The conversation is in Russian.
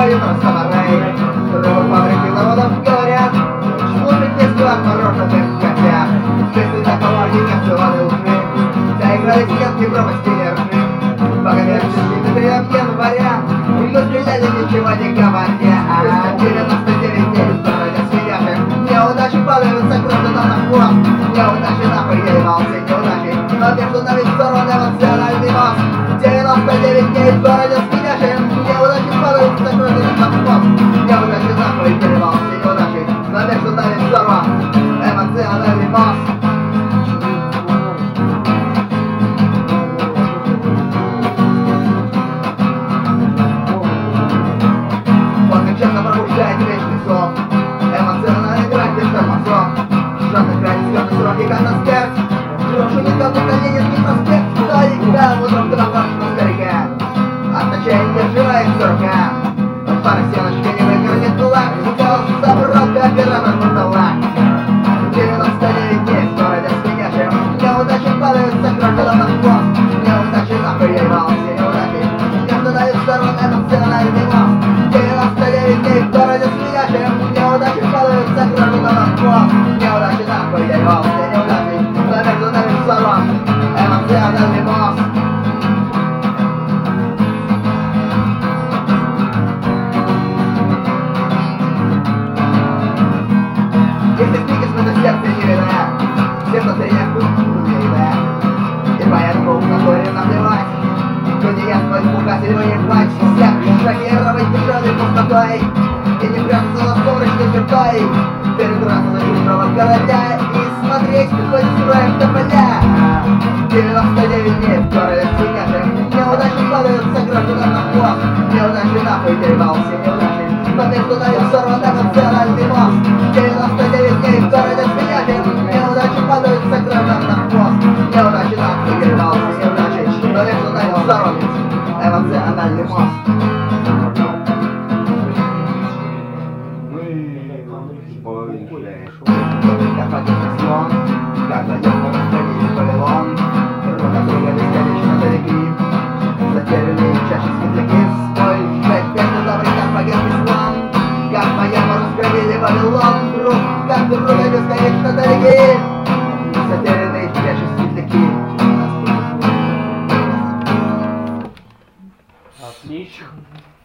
поют нам самараи, Снова фабрики народов горят, Шмурит детство отмороженных котят. Если такого они не целовали лжи, Заиграли стенки пропасти нервы. Богомерческие дыбы в января, Но стреляли ничего не говоря, А 99 дней в городе свирепы, Неудачи подавятся кровно на хвост, Неудачи на пределе волны, неудачи, Но между нами стороны эмоциональный мост, 99 дней в городе свирепы, Неудачи Но между нами взорван эмоциональный мост Он нечаянно пробуждает вечный сон Эмоциональный без тормозов Жадный край, скорбный срок и как на смерть Брошенный никому на Ленинский проспект Старика, утром травашного старика От отчаяния сжирается рука Парасеночка не выгорнет Неудачи падают за крокодом на хвост Неудачи нахуй я ебался, неудачи Между плач Всех шокировать душевной пустотой И не прятаться на солнечной чертой Передраться на чужого короля И смотреть, какой строим тополя 99 дней в городе свинячим Неудачи падаются гражданам на хвост Неудачи нахуй перебался, неудачи. Но между нами взорван эмоциональный мост. 99 дней в городе свинячим Неудачи падаются гражданам на хвост Неудачи нахуй перебался, неудачи. Но между нами взорван эмоциональный мост Как Как по-яму разгромили Вавилон Друг как друга бесконечно далеки 常。